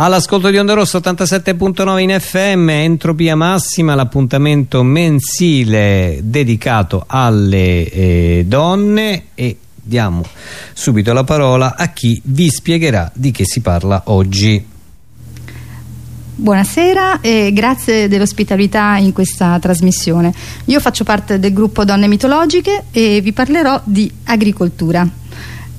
All'ascolto di Onda Rosso 87.9 in FM, Entropia Massima, l'appuntamento mensile dedicato alle eh, donne e diamo subito la parola a chi vi spiegherà di che si parla oggi. Buonasera e grazie dell'ospitalità in questa trasmissione. Io faccio parte del gruppo Donne Mitologiche e vi parlerò di agricoltura.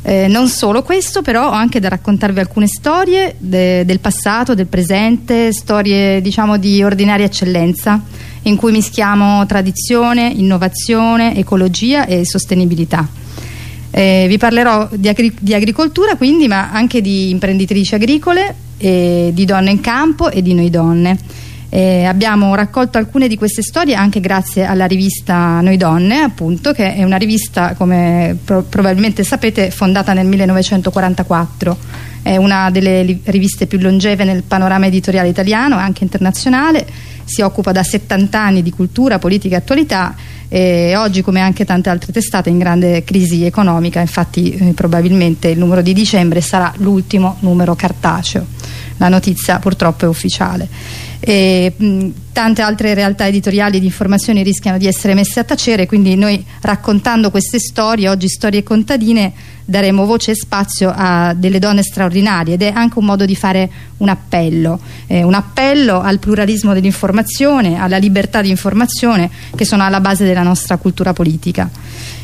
Eh, non solo questo, però ho anche da raccontarvi alcune storie de del passato, del presente, storie diciamo di ordinaria eccellenza, in cui mischiamo tradizione, innovazione, ecologia e sostenibilità. Eh, vi parlerò di, agri di, agricoltura quindi, ma anche di imprenditrici agricole, di donne in campo e di noi donne. Eh, abbiamo raccolto alcune di queste storie anche grazie alla rivista Noi Donne, appunto, che è una rivista, come pro probabilmente sapete, fondata nel 1944. È una delle riviste più longeve nel panorama editoriale italiano e anche internazionale. Si occupa da 70 anni di cultura, politica e attualità e oggi, come anche tante altre testate, in grande crisi economica. Infatti, eh, probabilmente il numero di dicembre sarà l'ultimo numero cartaceo. La notizia purtroppo è ufficiale e mh, tante altre realtà editoriali di informazioni rischiano di essere messe a tacere quindi noi raccontando queste storie, oggi storie contadine daremo voce e spazio a delle donne straordinarie ed è anche un modo di fare un appello eh, un appello al pluralismo dell'informazione alla libertà di informazione che sono alla base della nostra cultura politica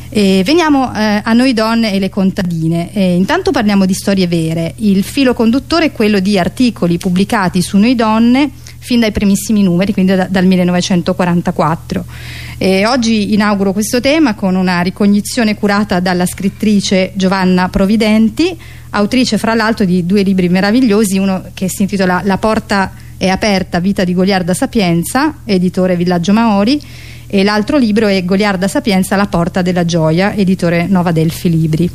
e veniamo eh, a noi donne e le contadine. E intanto parliamo di storie vere. Il filo conduttore è quello di articoli pubblicati su Noi donne fin dai primissimi numeri, quindi da, dal 1944. E oggi inauguro questo tema con una ricognizione curata dalla scrittrice Giovanna Providenti, autrice fra l'altro di due libri meravigliosi, uno che si intitola La porta è aperta, vita di Goliarda Sapienza, editore Villaggio Maori, e l'altro libro è Goliarda Sapienza, La porta della gioia, editore Nova Delfi Libri.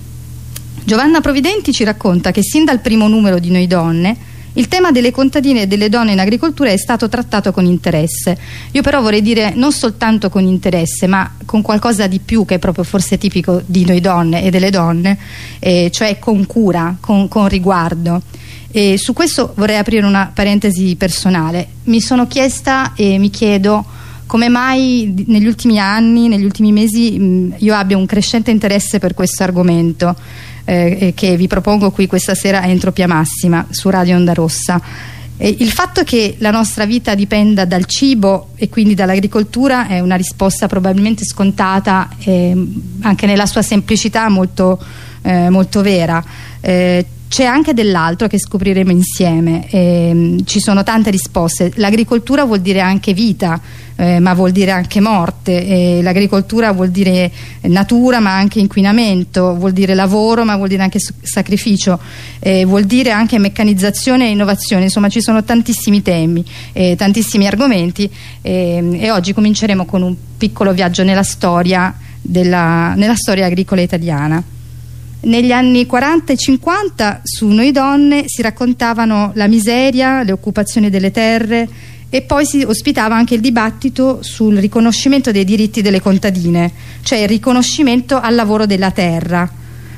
Giovanna Providenti ci racconta che sin dal primo numero di Noi Donne il tema delle contadine e delle donne in agricoltura è stato trattato con interesse. Io però vorrei dire non soltanto con interesse, ma con qualcosa di più che è proprio forse tipico di noi donne e delle donne, eh, cioè con cura, con, con riguardo. E su questo vorrei aprire una parentesi personale. Mi sono chiesta e mi chiedo come mai negli ultimi anni, negli ultimi mesi mh, io abbia un crescente interesse per questo argomento eh, che vi propongo qui questa sera a Entropia Massima su Radio Onda Rossa. E il fatto che la nostra vita dipenda dal cibo e quindi dall'agricoltura è una risposta probabilmente scontata e anche nella sua semplicità molto, eh, molto vera. C'è anche dell'altro che scopriremo insieme, eh, ci sono tante risposte. L'agricoltura vuol dire anche vita, eh, ma vuol dire anche morte, l'agricoltura vuol dire natura ma anche inquinamento, vuol dire lavoro ma vuol dire anche sacrificio, eh, vuol dire anche meccanizzazione e innovazione, insomma ci sono tantissimi temi, tantissimi argomenti. Ehm, e oggi cominceremo con un piccolo viaggio nella storia, della, nella storia agricola italiana. Negli anni 40 e 50 su Noi Donne si raccontavano la miseria, le occupazioni delle terre e poi si ospitava anche il dibattito sul riconoscimento dei diritti delle contadine, cioè il riconoscimento al lavoro della terra.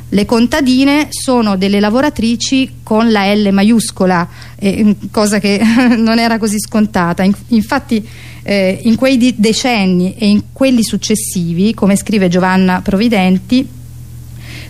Le contadine sono delle lavoratrici con la L maiuscola, eh, cosa che non era così scontata. infatti eh, in quei decenni e in quelli successivi, come scrive Giovanna Providenti,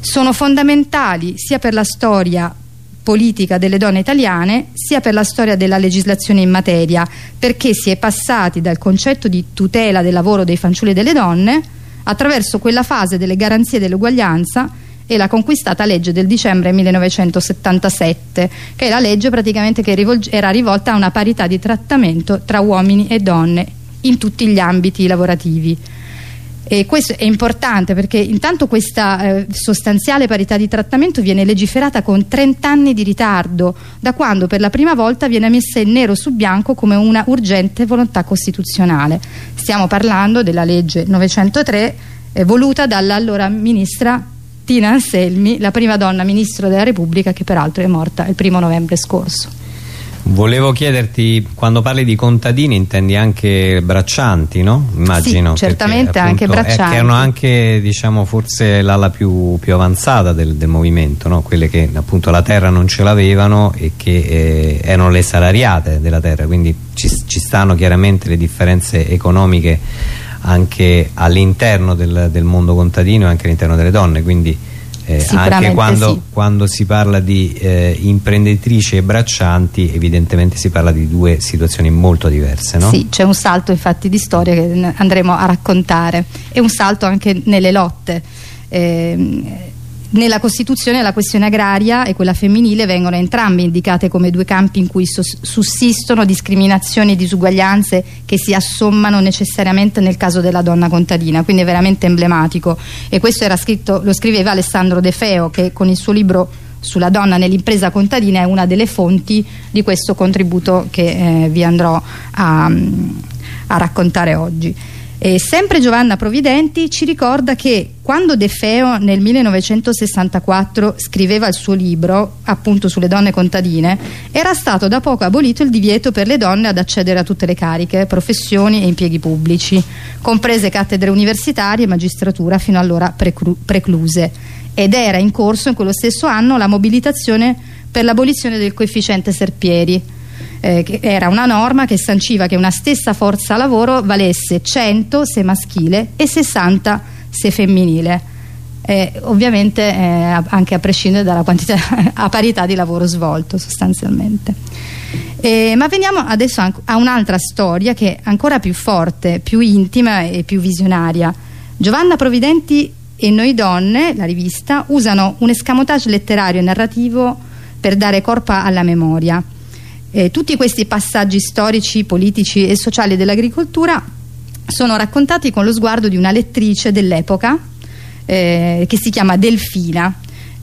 sono fondamentali sia per la storia politica delle donne italiane sia per la storia della legislazione in materia perché si è passati dal concetto di tutela del lavoro dei fanciulli e delle donne attraverso quella fase delle garanzie dell'uguaglianza e la conquistata legge del dicembre 1977 che è la legge praticamente che era rivolta a una parità di trattamento tra uomini e donne in tutti gli ambiti lavorativi e questo è importante perché intanto questa eh, sostanziale parità di trattamento viene legiferata con 30 anni di ritardo da quando per la prima volta viene messa in nero su bianco come una urgente volontà costituzionale. Stiamo parlando della legge 903 eh, voluta dall'allora ministra Tina Anselmi la prima donna ministro della Repubblica che peraltro è morta il primo novembre scorso Volevo chiederti, quando parli di contadini intendi anche braccianti, no? Immagino. Sì, certamente perché, appunto, anche braccianti. che erano anche, diciamo, forse l'ala più, più, avanzata del, del movimento, no? Quelle che appunto la terra non ce l'avevano e che eh, erano le salariate della terra, quindi ci, ci stanno chiaramente le differenze economiche anche all'interno del, del mondo contadino e anche all'interno delle donne, quindi eh, anche quando, sì. quando, si parla di eh, imprenditrici e braccianti evidentemente si parla di due situazioni molto diverse no? Sì, c'è un salto infatti di storia che andremo a raccontare e un salto anche nelle lotte eh, nella Costituzione la questione agraria e quella femminile vengono entrambe indicate come due campi in cui sussistono discriminazioni e disuguaglianze che si assommano necessariamente nel caso della donna contadina, quindi è veramente emblematico e questo scritto, lo scriveva Alessandro De Feo che con il suo libro sulla donna nell'impresa contadina è una delle fonti di questo contributo che eh, vi andrò a, a raccontare oggi. E sempre Giovanna Providenti ci ricorda che quando De Feo nel 1964 scriveva il suo libro, appunto sulle donne contadine, era stato da poco abolito il divieto per le donne ad accedere a tutte le cariche, professioni e impieghi pubblici, comprese cattedre universitarie e magistratura fino allora precluse. Ed era in corso in quello stesso anno la mobilitazione per l'abolizione del coefficiente Serpieri, eh, era una norma che sanciva che una stessa forza lavoro valesse 100 se maschile e 60 se femminile. Eh, ovviamente eh, anche a prescindere dalla quantità a parità di lavoro svolto sostanzialmente. Eh, ma veniamo adesso a un'altra storia che è ancora più forte più intima e più visionaria. Giovanna Providenti e Noi Donne, la rivista, usano un escamotage letterario e narrativo per dare corpo alla memoria eh, tutti questi passaggi storici, politici e sociali dell'agricoltura sono raccontati con lo sguardo di una lettrice dell'epoca eh, che si chiama Delfina,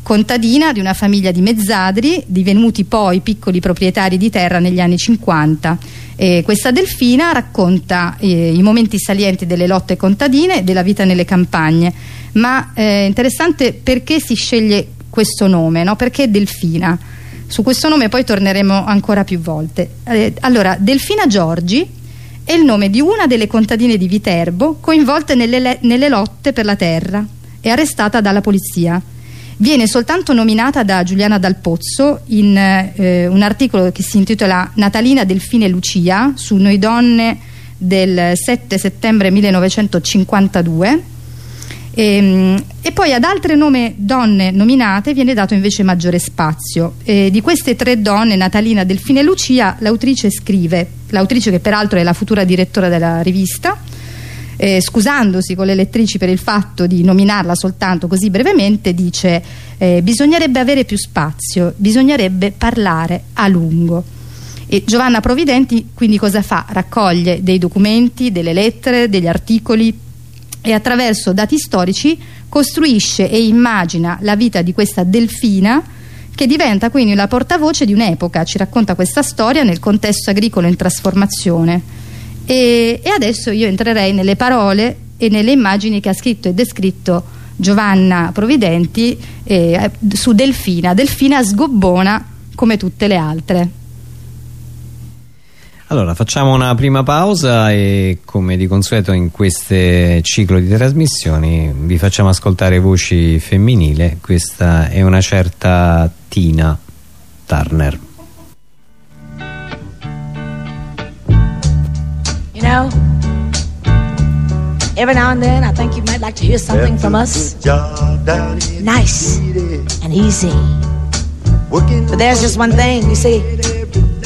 contadina di una famiglia di mezzadri, divenuti poi piccoli proprietari di terra negli anni 50. Eh, questa Delfina racconta eh, i momenti salienti delle lotte contadine e della vita nelle campagne, ma è eh, interessante perché si sceglie questo nome, no? perché Delfina? Su questo nome poi torneremo ancora più volte. Eh, allora, Delfina Giorgi è il nome di una delle contadine di Viterbo coinvolte nelle, nelle lotte per la terra e arrestata dalla polizia. Viene soltanto nominata da Giuliana Dal Pozzo in eh, un articolo che si intitola Natalina Delfine Lucia su Noi Donne del 7 settembre 1952 e, ehm, e, poi ad altre nome donne nominate viene dato invece maggiore spazio. E di queste tre donne, Natalina, Delfine e Lucia, l'autrice scrive, l'autrice che peraltro è la futura direttora della rivista, eh, scusandosi con le lettrici per il fatto di nominarla soltanto così brevemente, dice eh, bisognerebbe avere più spazio, bisognerebbe parlare a lungo. E Giovanna Providenti quindi cosa fa? Raccoglie dei documenti, delle lettere, degli articoli e attraverso dati storici costruisce e immagina la vita di questa delfina che diventa quindi la portavoce di un'epoca, ci racconta questa storia nel contesto agricolo in trasformazione. E, e adesso io entrerei nelle parole e nelle immagini che ha scritto e descritto Giovanna Providenti eh, su Delfina, Delfina sgobbona come tutte le altre. Allora facciamo una prima pausa e come di consueto in questo ciclo di trasmissioni vi facciamo ascoltare voci femminili, questa è una certa Tina Turner. You know, every now and then I think you might like to hear something from us nice and easy. But there's just one thing, you see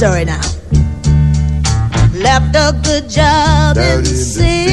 Story now. Left a good job Down in the city,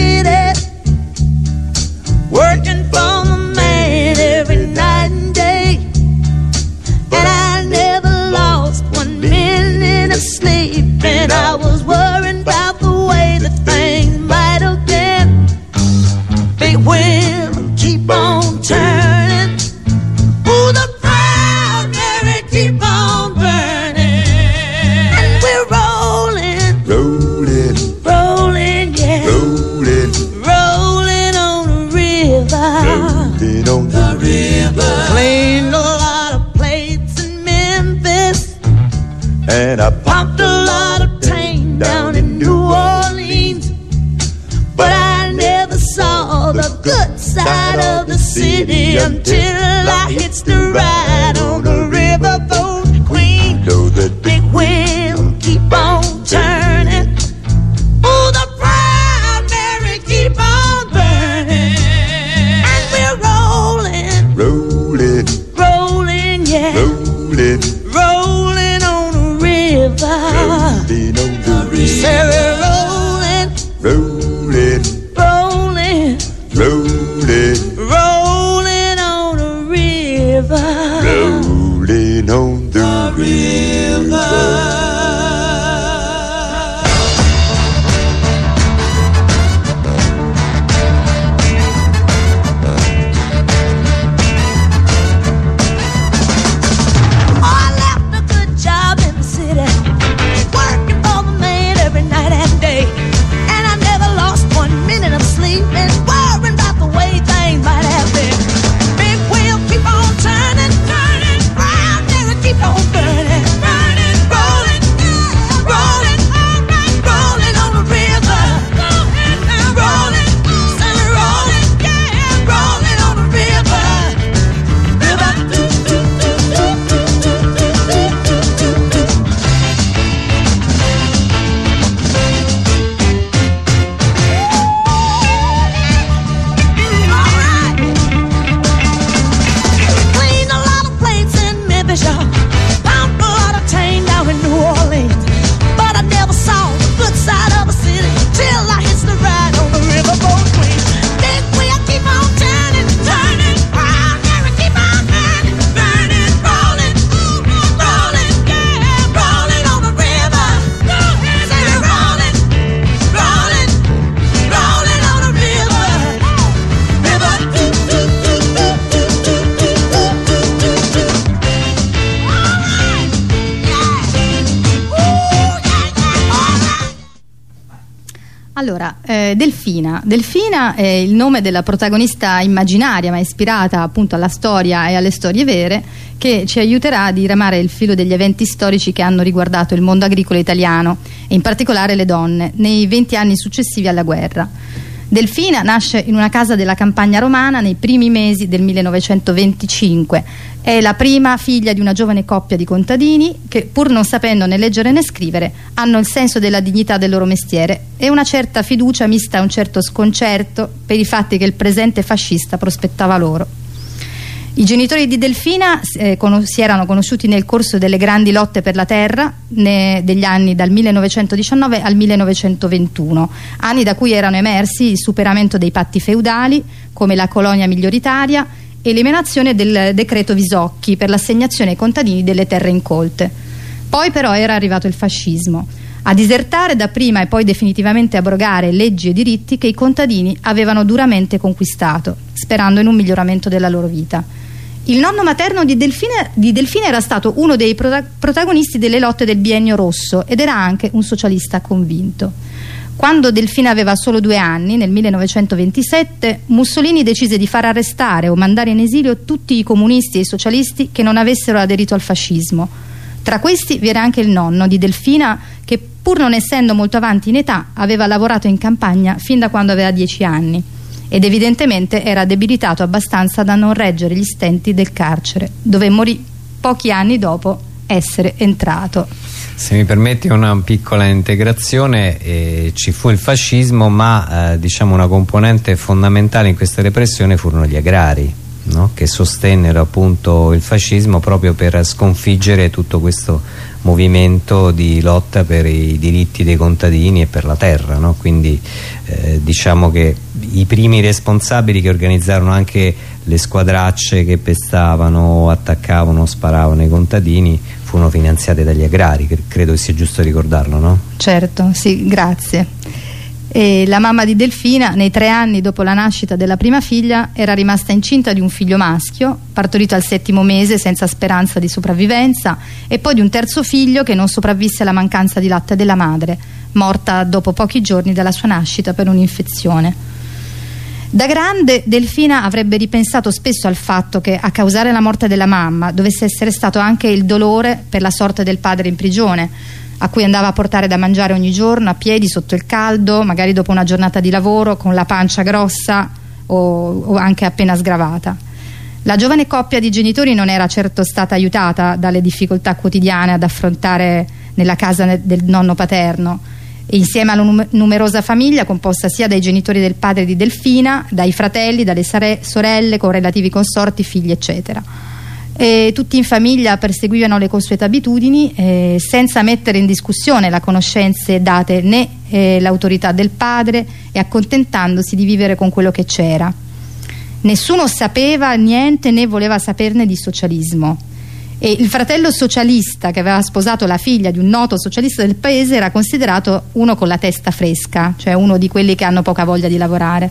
Delfina. Delfina è il nome della protagonista immaginaria ma ispirata appunto alla storia e alle storie vere che ci aiuterà a diramare il filo degli eventi storici che hanno riguardato il mondo agricolo italiano e in particolare le donne nei 20 anni successivi alla guerra. Delfina nasce in una casa della campagna romana nei primi mesi del 1925. È la prima figlia di una giovane coppia di contadini che, pur non sapendo né leggere né scrivere, hanno il senso della dignità del loro mestiere e una certa fiducia mista a un certo sconcerto per i fatti che il presente fascista prospettava loro. I genitori di Delfina eh, si erano conosciuti nel corso delle grandi lotte per la terra degli anni dal 1919 al 1921, anni da cui erano emersi il superamento dei patti feudali come la colonia miglioritaria e l'emanazione del decreto Visocchi per l'assegnazione ai contadini delle terre incolte. Poi però era arrivato il fascismo a disertare dapprima e poi definitivamente abrogare leggi e diritti che i contadini avevano duramente conquistato, sperando in un miglioramento della loro vita. Il nonno materno di Delfina, di Delfina era stato uno dei prota- protagonisti delle lotte del biennio rosso ed era anche un socialista convinto. Quando Delfina aveva solo due anni, nel 1927, Mussolini decise di far arrestare o mandare in esilio tutti i comunisti e i socialisti che non avessero aderito al fascismo. Tra questi vi era anche il nonno di Delfina che pur non essendo molto avanti in età aveva lavorato in campagna fin da quando aveva dieci anni ed evidentemente era debilitato abbastanza da non reggere gli stenti del carcere dove morì pochi anni dopo essere entrato. Se mi permetti una piccola integrazione, eh, ci fu il fascismo, ma eh, diciamo una componente fondamentale in questa repressione furono gli agrari, no? che sostennero appunto il fascismo proprio per sconfiggere tutto questo movimento di lotta per i diritti dei contadini e per la terra. No? Quindi eh, diciamo che i primi responsabili che organizzarono anche le squadracce che pestavano, attaccavano, sparavano ai contadini furono finanziate dagli agrari, che credo sia giusto ricordarlo, no? Certo, sì, grazie. E la mamma di Delfina, nei tre anni dopo la nascita della prima figlia, era rimasta incinta di un figlio maschio, partorito al settimo mese senza speranza di sopravvivenza, e poi di un terzo figlio che non sopravvisse alla mancanza di latte della madre, morta dopo pochi giorni dalla sua nascita per un'infezione. Da grande Delfina avrebbe ripensato spesso al fatto che a causare la morte della mamma dovesse essere stato anche il dolore per la sorte del padre in prigione, a cui andava a portare da mangiare ogni giorno a piedi sotto il caldo, magari dopo una giornata di lavoro con la pancia grossa o, o anche appena sgravata. La giovane coppia di genitori non era certo stata aiutata dalle difficoltà quotidiane ad affrontare nella casa del nonno paterno e insieme alla num- numerosa famiglia composta sia dai genitori del padre di Delfina, dai fratelli, dalle sorelle con relativi consorti, figli eccetera. E tutti in famiglia perseguivano le consuete abitudini eh, senza mettere in discussione le conoscenze date né eh, l'autorità del padre e accontentandosi di vivere con quello che c'era. Nessuno sapeva niente né voleva saperne di socialismo. E il fratello socialista che aveva sposato la figlia di un noto socialista del paese era considerato uno con la testa fresca, cioè uno di quelli che hanno poca voglia di lavorare.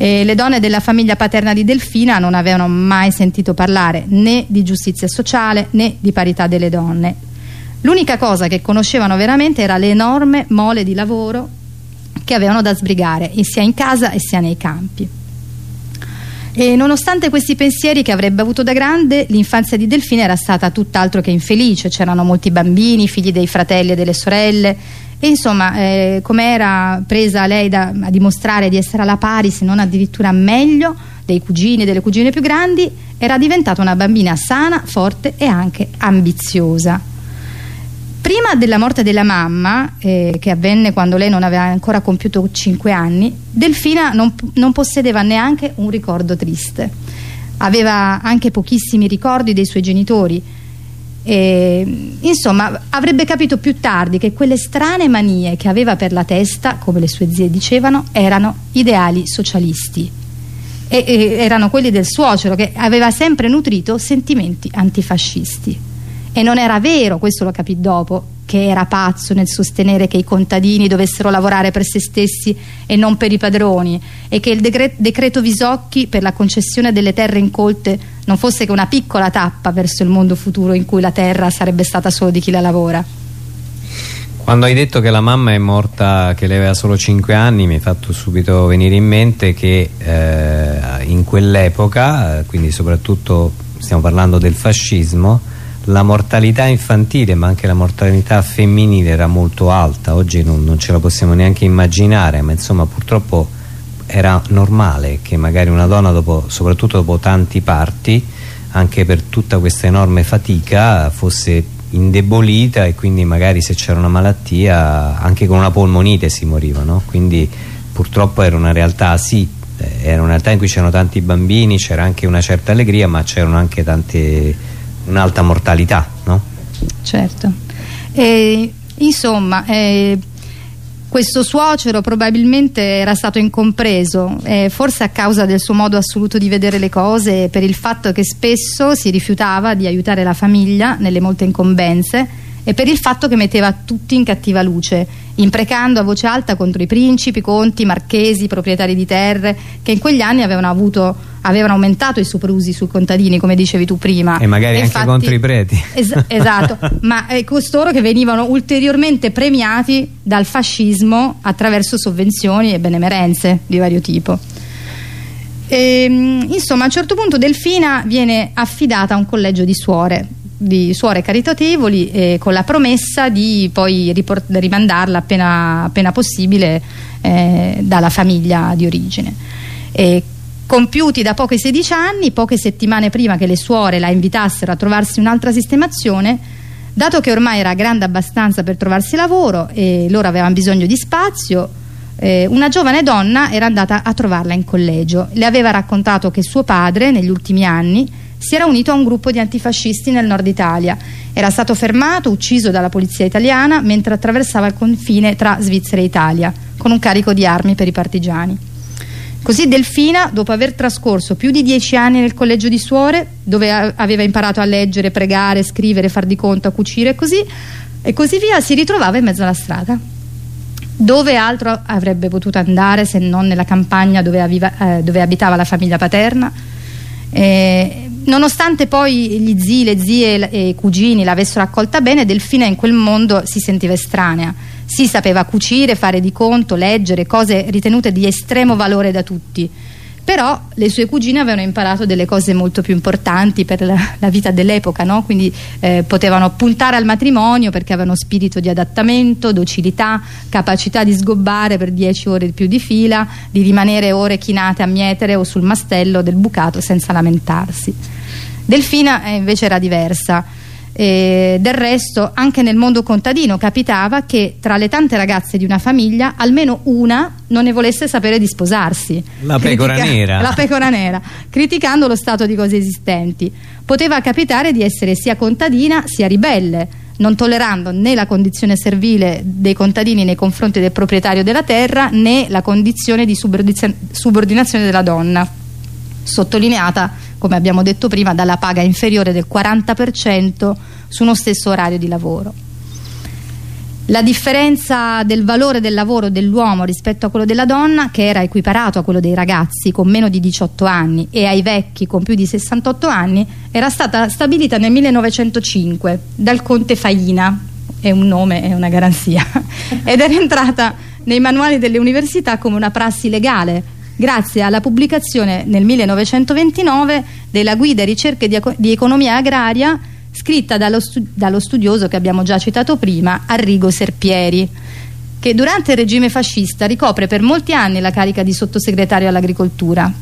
E le donne della famiglia paterna di Delfina non avevano mai sentito parlare né di giustizia sociale né di parità delle donne. L'unica cosa che conoscevano veramente era l'enorme mole di lavoro che avevano da sbrigare, sia in casa sia nei campi. E nonostante questi pensieri che avrebbe avuto da grande, l'infanzia di Delfina era stata tutt'altro che infelice, c'erano molti bambini, figli dei fratelli e delle sorelle e insomma eh, come era presa lei da, a dimostrare di essere alla pari, se non addirittura meglio, dei cugini e delle cugine più grandi, era diventata una bambina sana, forte e anche ambiziosa. Prima della morte della mamma, eh, che avvenne quando lei non aveva ancora compiuto 5 anni, Delfina non, non possedeva neanche un ricordo triste. Aveva anche pochissimi ricordi dei suoi genitori. E, insomma, avrebbe capito più tardi che quelle strane manie che aveva per la testa, come le sue zie dicevano, erano ideali socialisti. E, e erano quelli del suocero che aveva sempre nutrito sentimenti antifascisti. E non era vero, questo lo capì dopo, che era pazzo nel sostenere che i contadini dovessero lavorare per se stessi e non per i padroni e che il decre- decreto Visocchi per la concessione delle terre incolte non fosse che una piccola tappa verso il mondo futuro in cui la terra sarebbe stata solo di chi la lavora. Quando hai detto che la mamma è morta, che lei aveva solo 5 anni, mi hai fatto subito venire in mente che eh, in quell'epoca, quindi soprattutto stiamo parlando del fascismo, la mortalità infantile ma anche la mortalità femminile era molto alta, oggi non, non ce la possiamo neanche immaginare, ma insomma purtroppo era normale che magari una donna, dopo, soprattutto dopo tanti parti, anche per tutta questa enorme fatica, fosse indebolita e quindi magari se c'era una malattia anche con una polmonite si moriva, no? quindi purtroppo era una realtà sì, eh, era una realtà in cui c'erano tanti bambini, c'era anche una certa allegria ma c'erano anche tante un'alta mortalità, no? Certo. E, insomma, eh, questo suocero probabilmente era stato incompreso, eh, forse a causa del suo modo assoluto di vedere le cose, per il fatto che spesso si rifiutava di aiutare la famiglia nelle molte incombenze e per il fatto che metteva tutti in cattiva luce, imprecando a voce alta contro i principi, conti, marchesi, proprietari di terre, che in quegli anni avevano, avuto, avevano aumentato i soprusi sui contadini, come dicevi tu prima. E magari anche infatti- contro i preti. Es- esatto, ma eh, costoro che venivano ulteriormente premiati dal fascismo attraverso sovvenzioni e benemerenze di vario tipo. Ehm, insomma, a un certo punto Delfina viene affidata a un collegio di suore, di suore caritatevoli, eh, con la promessa di poi rimandarla appena, appena possibile eh, dalla famiglia di origine. E compiuti da pochi 16 anni, poche settimane prima che le suore la invitassero a trovarsi un'altra sistemazione, dato che ormai era grande abbastanza per trovarsi lavoro e loro avevano bisogno di spazio, eh, una giovane donna era andata a trovarla in collegio. Le aveva raccontato che suo padre, negli ultimi anni, si era unito a un gruppo di antifascisti nel nord Italia. Era stato fermato, ucciso dalla polizia italiana mentre attraversava il confine tra Svizzera e Italia, con un carico di armi per i partigiani. Così Delfina, dopo aver trascorso più di dieci anni nel collegio di suore, dove aveva imparato a leggere, pregare, scrivere, far di conto, a cucire e così, e così via, si ritrovava in mezzo alla strada. Dove altro avrebbe potuto andare se non nella campagna dove, aviva- eh, dove abitava la famiglia paterna? Eh, nonostante poi gli zii, le zie e i cugini l'avessero accolta bene, Delfina in quel mondo si sentiva estranea. Si sapeva cucire, fare di conto, leggere, cose ritenute di estremo valore da tutti. però le sue cugine avevano imparato delle cose molto più importanti per la, la vita dell'epoca, no? quindi eh, potevano puntare al matrimonio perché avevano spirito di adattamento, docilità, capacità di sgobbare per 10 ore più di fila, di rimanere ore chinate a mietere o sul mastello del bucato senza lamentarsi. Delfina eh, invece era diversa e del resto anche nel mondo contadino capitava che tra le tante ragazze di una famiglia almeno una non ne volesse sapere di sposarsi. La pecora nera. La pecora nera, criticando lo stato di cose esistenti. Poteva capitare di essere sia contadina sia ribelle, non tollerando né la condizione servile dei contadini nei confronti del proprietario della terra né la condizione di subordinazione della donna sottolineata, come abbiamo detto prima, dalla paga inferiore del 40% su uno stesso orario di lavoro. La differenza del valore del lavoro dell'uomo rispetto a quello della donna, che era equiparato a quello dei ragazzi con meno di 18 anni e ai vecchi con più di 68 anni, era stata stabilita nel 1905 dal conte Faina, è un nome, è una garanzia, ed era entrata nei manuali delle università come una prassi legale, grazie alla pubblicazione nel 1929 della guida ricerche di, di economia agraria scritta dallo, stu- dallo studioso che abbiamo già citato prima, Arrigo Serpieri, che durante il regime fascista ricopre per molti anni la carica di sottosegretario all'agricoltura.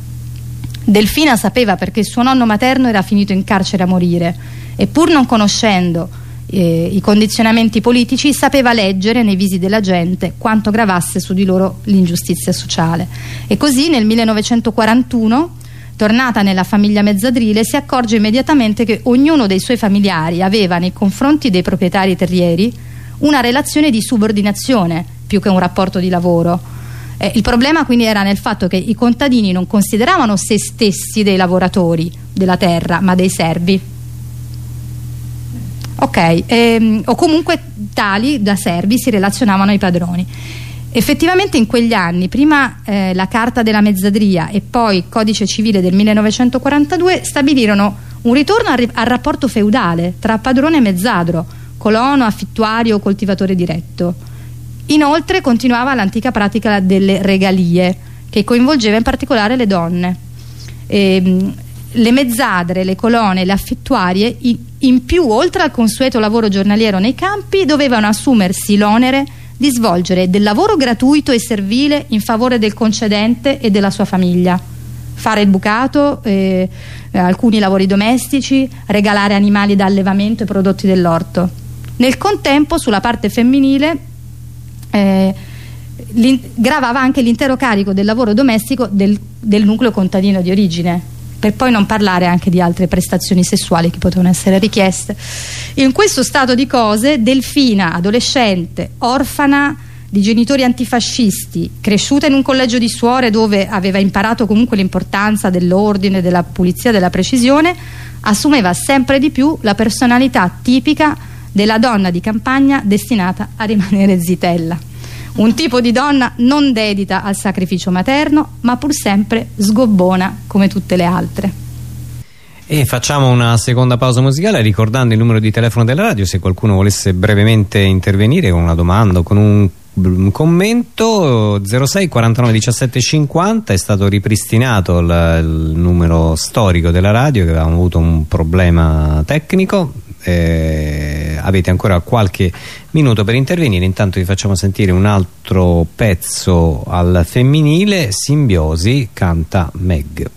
Delfina sapeva perché suo nonno materno era finito in carcere a morire e pur non conoscendo eh, i condizionamenti politici sapeva leggere nei visi della gente quanto gravasse su di loro l'ingiustizia sociale. E così nel 1941 tornata nella famiglia mezzadrile si accorge immediatamente che ognuno dei suoi familiari aveva nei confronti dei proprietari terrieri una relazione di subordinazione più che un rapporto di lavoro. Eh, il problema quindi era nel fatto che i contadini non consideravano se stessi dei lavoratori della terra, ma dei servi. Ok, ehm, o comunque tali da servi si relazionavano ai padroni. Effettivamente in quegli anni, prima eh, la Carta della Mezzadria e poi il Codice Civile del 1942 stabilirono un ritorno al, al rapporto feudale tra padrone e mezzadro, colono, affittuario o coltivatore diretto. Inoltre continuava l'antica pratica delle regalie, che coinvolgeva in particolare le donne. Ehm, le mezzadre, le colonne, le affittuarie, in più, oltre al consueto lavoro giornaliero nei campi, dovevano assumersi l'onere di svolgere del lavoro gratuito e servile in favore del concedente e della sua famiglia. Fare il bucato, eh, alcuni lavori domestici, regalare animali da allevamento e prodotti dell'orto. Nel contempo, sulla parte femminile, eh, gravava anche l'intero carico del lavoro domestico del, del nucleo contadino di origine per poi non parlare anche di altre prestazioni sessuali che potevano essere richieste. In questo stato di cose, Delfina, adolescente, orfana di genitori antifascisti, cresciuta in un collegio di suore dove aveva imparato comunque l'importanza dell'ordine, della pulizia, della precisione, assumeva sempre di più la personalità tipica della donna di campagna destinata a rimanere zitella. Un tipo di donna non dedita al sacrificio materno, ma pur sempre sgobbona come tutte le altre. E facciamo una seconda pausa musicale ricordando il numero di telefono della radio se qualcuno volesse brevemente intervenire con una domanda o con un commento 06 49 17 50 è stato ripristinato il, il numero storico della radio che avevamo avuto un problema tecnico eh, avete ancora qualche minuto per intervenire. Intanto vi facciamo sentire un altro pezzo al femminile Simbiosi canta Meg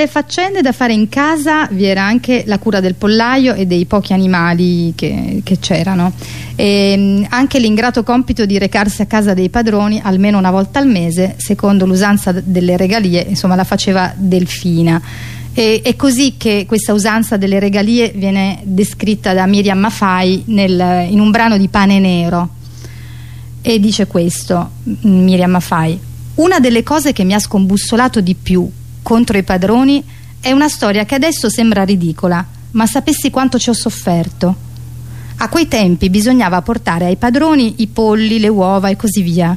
le faccende da fare in casa vi era anche la cura del pollaio e dei pochi animali che, c'erano. E mh, anche l'ingrato compito di recarsi a casa dei padroni almeno una volta al mese, secondo l'usanza delle regalie, insomma la faceva Delfina. E, è così che questa usanza delle regalie viene descritta da Miriam Maffai nel- in un brano di Pane Nero e dice questo mm, Miriam Maffai una delle cose che mi ha scombussolato di più contro i padroni è una storia che adesso sembra ridicola ma sapessi quanto ci ho sofferto. A quei tempi bisognava portare ai padroni i polli, le uova e così via.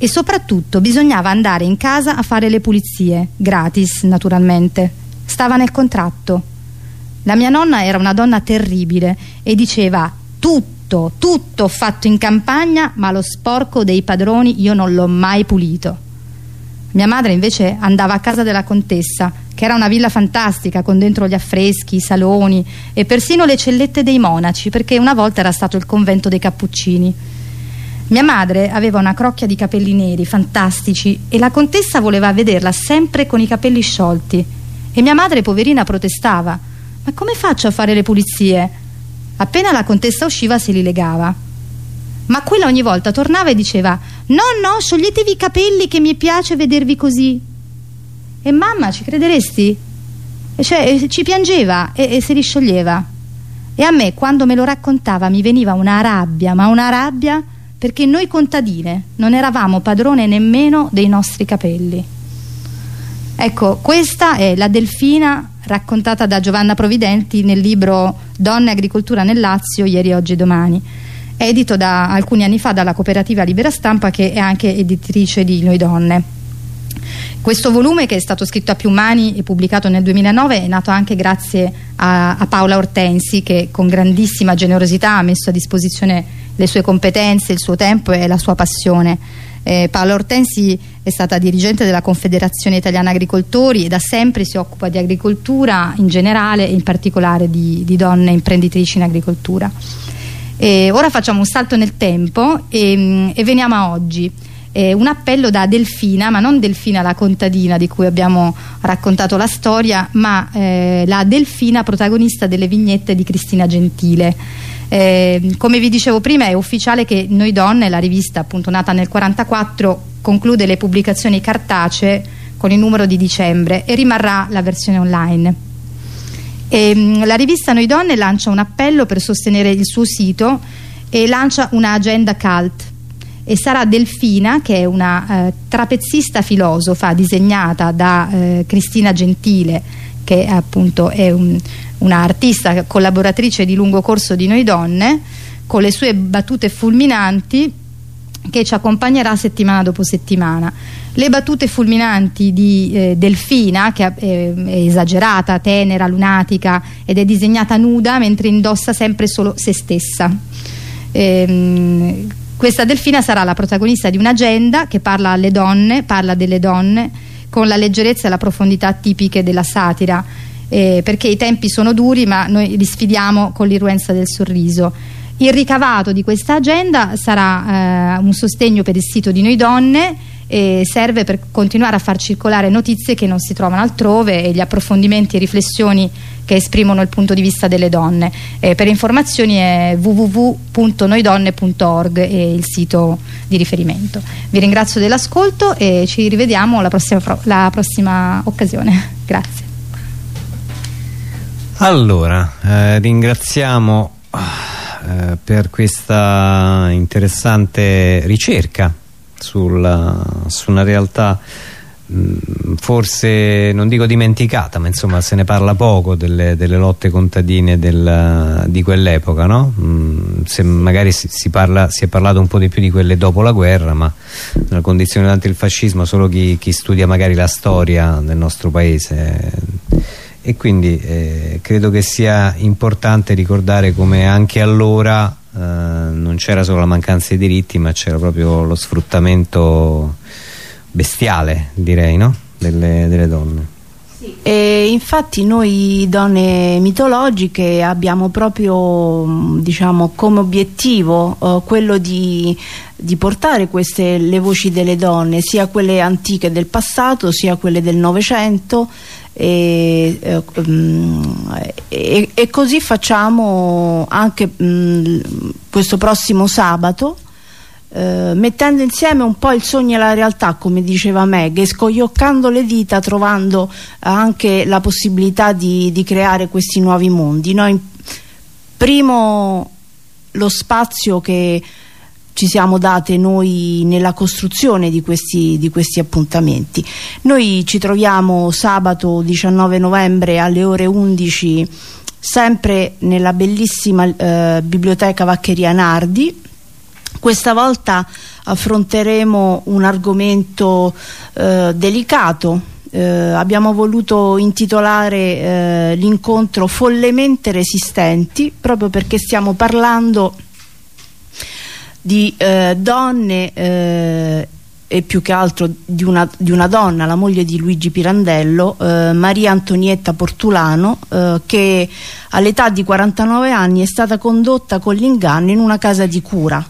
E soprattutto bisognava andare in casa a fare le pulizie gratis naturalmente. Stava nel contratto. La mia nonna era una donna terribile e diceva tutto, tutto fatto in campagna, ma lo sporco dei padroni io non l'ho mai pulito. Mia madre invece andava a casa della contessa, che era una villa fantastica con dentro gli affreschi, i saloni e persino le cellette dei monaci, perché una volta era stato il convento dei cappuccini. Mia madre aveva una crocchia di capelli neri fantastici e la contessa voleva vederla sempre con i capelli sciolti. E mia madre, poverina, protestava: Ma come faccio a fare le pulizie? Appena la contessa usciva se li legava. Ma quella ogni volta tornava e diceva: No, no, scioglietevi i capelli che mi piace vedervi così. E mamma, ci crederesti? E cioè, eh, ci piangeva e, e si riscioglieva. E a me, quando me lo raccontava, mi veniva una rabbia, ma una rabbia perché noi contadine non eravamo padrone nemmeno dei nostri capelli. Ecco, questa è la delfina raccontata da Giovanna Providenti nel libro Donne e agricoltura nel Lazio, ieri, oggi e edito da alcuni anni fa dalla cooperativa Libera Stampa che è anche editrice di Noi Donne. Questo volume che è stato scritto a più mani e pubblicato nel 2009 è nato anche grazie a, a Paola Ortensi che con grandissima generosità ha messo a disposizione le sue competenze, il suo tempo e la sua passione. Eh, Paola Ortensi è stata dirigente della Confederazione Italiana Agricoltori e da sempre si occupa di agricoltura in generale e in particolare di, di donne imprenditrici in agricoltura. E ora facciamo un salto nel tempo e, e veniamo a oggi. Eh, un appello da Delfina, ma non Delfina la contadina di cui abbiamo raccontato la storia, ma eh, la Delfina protagonista delle vignette di Cristina Gentile. Eh, come vi dicevo prima è ufficiale che Noi Donne, la rivista appunto nata nel 1944, conclude le pubblicazioni cartacee con il numero di dicembre e rimarrà la versione online. E, mh, la rivista Noi Donne lancia un appello per sostenere il suo sito e lancia una agenda cult. E sarà Delfina che è una eh, trapezzista filosofa disegnata da eh, Cristina Gentile che appunto è un, una artista collaboratrice di lungo corso di Noi Donne con le sue battute fulminanti che ci accompagnerà settimana dopo settimana. Le battute fulminanti di eh, Delfina, che è, è esagerata, tenera, lunatica ed è disegnata nuda mentre indossa sempre solo se stessa. Ehm, questa Delfina sarà la protagonista di un'agenda che parla alle donne, parla delle donne con la leggerezza e la profondità tipiche della satira, eh, perché i tempi sono duri ma noi li sfidiamo con l'irruenza del sorriso. Il ricavato di questa agenda sarà eh, un sostegno per il sito di Noi Donne e serve per continuare a far circolare notizie che non si trovano altrove e gli approfondimenti e riflessioni che esprimono il punto di vista delle donne. Eh, per informazioni è www.noidonne.org e il sito di riferimento. Vi ringrazio dell'ascolto e ci rivediamo la prossima, la prossima occasione. Grazie. Allora, eh, ringraziamo eh, per questa interessante ricerca sulla, su una realtà mh, forse non dico dimenticata ma insomma se ne parla poco delle, delle lotte contadine del, di quell'epoca no? Mh, se magari si, si, parla, si, è parlato un po' di più di quelle dopo la guerra ma nella condizione davanti il fascismo solo chi, chi studia magari la storia del nostro paese e quindi eh, credo che sia importante ricordare come anche allora eh, non c'era solo la mancanza di diritti ma c'era proprio lo sfruttamento bestiale direi no? delle, delle donne e infatti noi donne mitologiche abbiamo proprio diciamo, come obiettivo eh, quello di, di, portare queste le voci delle donne sia quelle antiche del passato sia quelle del novecento e, eh, mm, e- e così facciamo anche mm, questo prossimo sabato eh, mettendo insieme un po' il sogno e la realtà come diceva Meg e scoglioccando le dita trovando anche la possibilità di, di creare questi nuovi mondi noi primo lo spazio che ci siamo date noi nella costruzione di questi, di questi appuntamenti. Noi ci troviamo sabato 19 novembre alle ore 11 sempre nella bellissima eh, biblioteca Vaccheria Nardi questa volta affronteremo un argomento eh, delicato eh, abbiamo voluto intitolare eh, l'incontro follemente resistenti proprio perché stiamo parlando eh, donne eh, e più che altro di una, di una, donna, la moglie di Luigi Pirandello, eh, Maria Antonietta Portulano, eh, che all'età di 49 anni è stata condotta con l'inganno in una casa di cura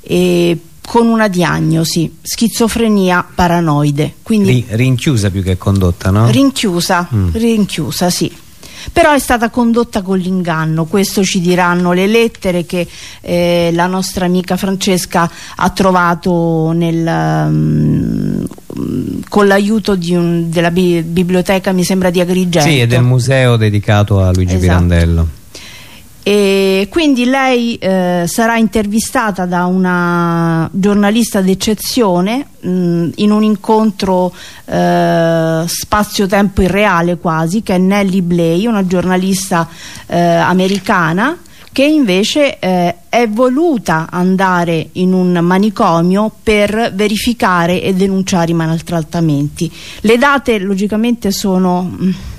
e con una diagnosi, schizofrenia paranoide. Quindi Ri- rinchiusa più che condotta, no? rinchiusa, Mm. rinchiusa, sì. Però è stata condotta con l'inganno, questo ci diranno le lettere che eh, la nostra amica Francesca ha trovato nel, mm, con l'aiuto di un- della bi- biblioteca, mi sembra di Agrigento. Sì, è del museo dedicato a Luigi Esatto. Pirandello. E quindi lei eh, sarà intervistata da una giornalista d'eccezione mh, in un incontro eh, spazio-tempo irreale quasi che è Nellie Blay, una giornalista eh, americana che invece eh, è voluta andare in un manicomio per verificare e denunciare i maltrattamenti. Le date logicamente sono...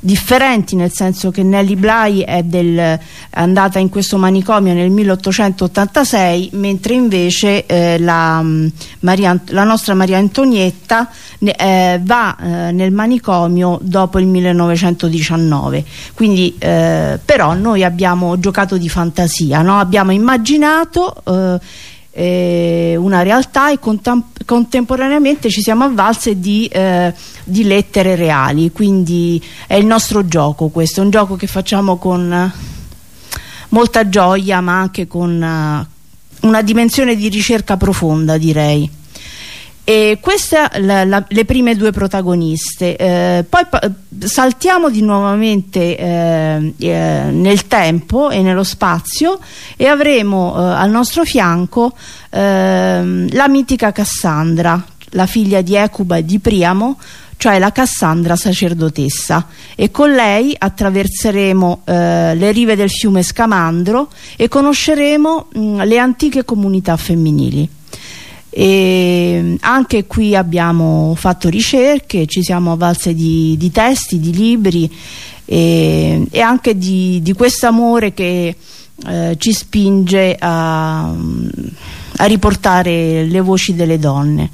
differenti nel senso che Nelly Bly è, del- andata in questo manicomio nel 1886 mentre invece eh, la, mh, Maria la nostra Maria Antonietta eh, va eh, nel manicomio dopo il 1919 quindi eh, però noi abbiamo giocato di fantasia no? abbiamo immaginato eh, una realtà e contem- contemporaneamente ci siamo avvalse di, eh, di lettere reali. Quindi è il nostro gioco questo è un gioco che facciamo con eh, molta gioia ma anche con eh, una dimensione di ricerca profonda direi e queste la- la- le prime due protagoniste. Eh, poi saltiamo di nuovamente eh, eh, nel tempo e nello spazio e avremo eh, al nostro fianco ehm, la mitica Cassandra la figlia di Ecuba e di Priamo cioè la Cassandra sacerdotessa. E con lei attraverseremo eh, le rive del fiume Scamandro e conosceremo mh, le antiche comunità femminili e anche qui abbiamo fatto ricerche, ci siamo avvalse di, di testi, di libri e, e anche di, di questo amore che eh, ci spinge a, a riportare le voci delle donne.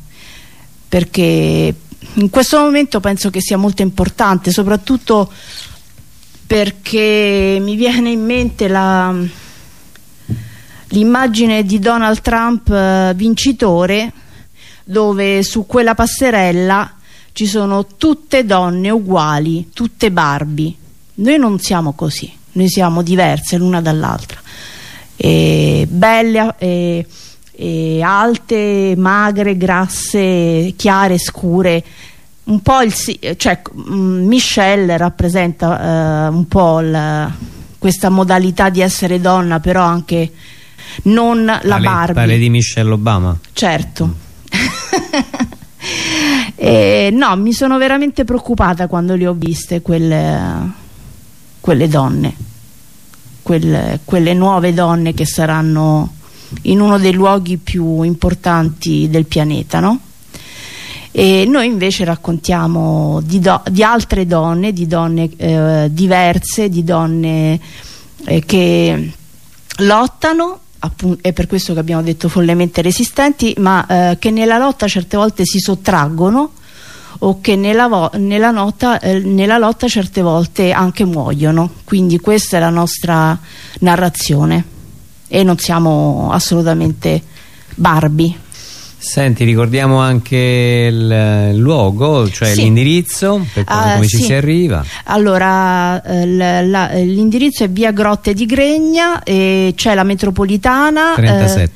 Perché in questo momento penso che sia molto importante soprattutto perché mi viene in mente la l'immagine di Donald Trump eh, vincitore dove su quella passerella ci sono tutte donne uguali, tutte Barbie. Noi non siamo così, noi siamo diverse l'una dall'altra. Belle, e, e alte, magre, grasse, chiare, scure. Un po' il cioè, mm, Michelle rappresenta eh, un po' il- questa modalità di essere donna, però anche non la Parli- Barbie. Parli di Michelle Obama. Certo. Eh, no, mi sono veramente preoccupata quando le ho viste quelle, quelle donne, quelle, quelle nuove donne che saranno in uno dei luoghi più importanti del pianeta, no? E noi invece raccontiamo di, do- di altre donne, di donne eh, diverse, di donne eh, che lottano è per questo che abbiamo detto follemente resistenti ma eh, che nella lotta certe volte si sottraggono o che nella, nella nota- eh, nella lotta certe volte anche muoiono. Quindi questa è la nostra narrazione. E non siamo assolutamente Barbie Senti, ricordiamo anche il, luogo, cioè Sì. l'indirizzo, per come, Ah, come ci sì. si arriva. Allora, eh, l'indirizzo è via Grotte di Gregna c'è la metropolitana. eh, 37.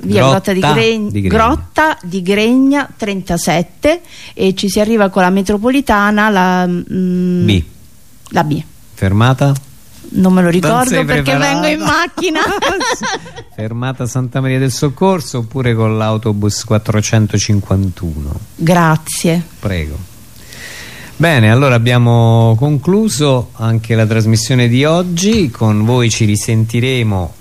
Via Grotta, di, Gregna, di Gregna. Grotta di Gregna 37 e ci si arriva con la metropolitana la, mm, B. la B. Fermata? Non me lo ricordo perché preparata. vengo in macchina. Fermata Santa Maria del Soccorso oppure con l'autobus 451. Grazie. Prego. Bene, allora abbiamo concluso anche la trasmissione di oggi. Con voi ci risentiremo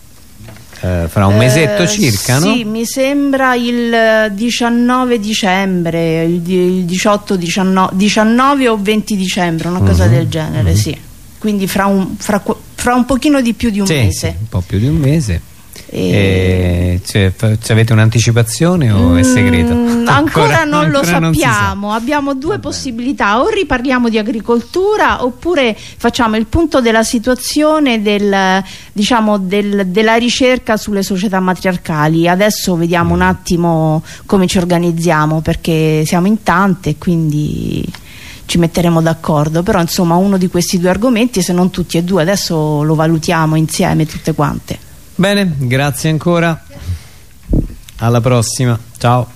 eh, fra un mesetto Eh, circa, no? Sì, mi sembra il eh, 19 dicembre, il, di- il 18, 19, 19 o 20 dicembre, una cosa Mhm, del genere, sì. Quindi fra un, fra, fra un pochino di più di un Sì, mese. sì, un po' più di un mese. E- E... cioè, avete un'anticipazione o è segreto? Mm, ancora non lo ancora non si sa. sappiamo, abbiamo due possibilità, o riparliamo di agricoltura oppure facciamo il punto della situazione del, diciamo, del- della ricerca sulle società matriarcali. Adesso vediamo un attimo come ci organizziamo perché siamo in tante quindi ci metteremo d'accordo, però insomma uno di questi due argomenti, se non tutti e due, adesso lo valutiamo insieme tutte quante. Bene, grazie ancora. Alla prossima. Ciao.